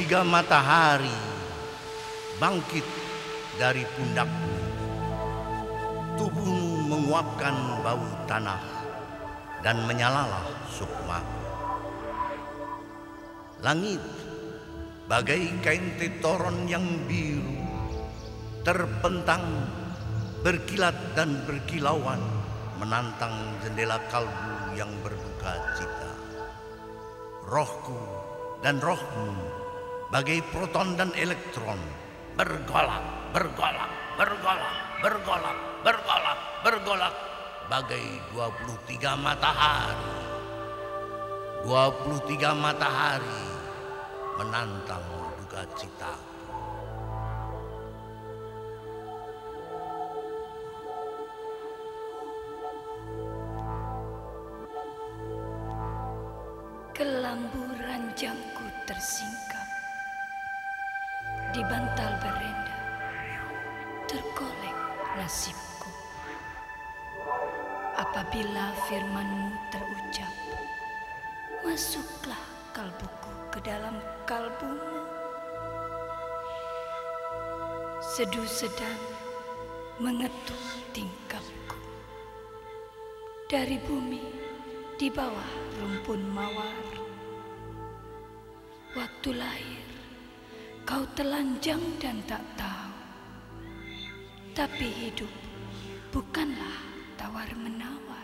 tiga matahari bangkit dari pundakmu. Tubuhmu menguapkan bau tanah dan menyalalah sukma. Langit bagai kain tetoron yang biru terpentang berkilat dan berkilauan menantang jendela kalbu yang berduka cita. Rohku dan rohmu bagai proton dan elektron bergolak, bergolak, bergolak, bergolak, bergolak, bergolak bagai 23 matahari. 23 matahari menantang duka cita. Kelambu ranjangku tersingkap di bantal berenda, tergolek nasibku. Apabila firmanmu terucap, masuklah kalbuku ke dalam kalbumu. Seduh sedang mengetuk tingkapku dari bumi di bawah rumpun mawar. Waktu lahir, kau telanjang dan tak tahu. Tapi hidup bukanlah tawar-menawar.